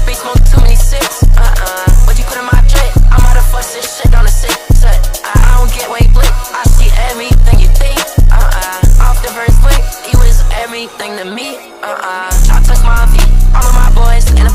the beat, smoke too many six. Uh uh. What you put in my drink? I'm out of fuss and shit on the six. Set. I, I don't get way blink. I see everything you think. Uh uh. Off the first blink, he was everything to me. Uh uh. I took my feet, all of my boys, and